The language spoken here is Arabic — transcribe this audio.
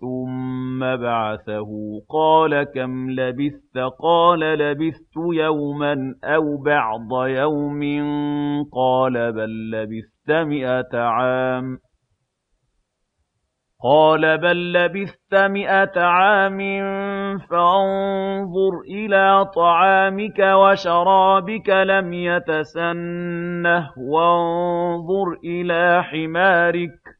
ثُمَّ بَعَثَهُ ۖ. قَالَ كَمْ لَبِثْتَ ۖ؟ قَالَ لَبِثْتُ يَوْمًا أَوْ بَعْضَ يَوْمٍ ۖ. قَالَ بَل لَّبِثْتَ مِائَةَ عَامٍ. فَانظُرْ إِلَىٰ طَعَامِكَ وَشَرَابِكَ لَمْ يَتَسَنَّهْ وَانظُرْ إِلَىٰ حِمَارِكَ